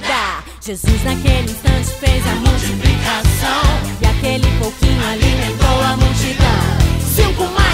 nada. Jesus naquele instante fez a multiplicação. E aquele pouquinho alimentou a multidão. Cinco mais.